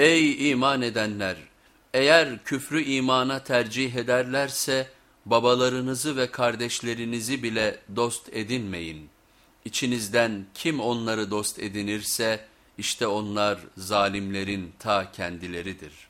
Ey iman edenler! Eğer küfrü imana tercih ederlerse babalarınızı ve kardeşlerinizi bile dost edinmeyin. İçinizden kim onları dost edinirse işte onlar zalimlerin ta kendileridir.''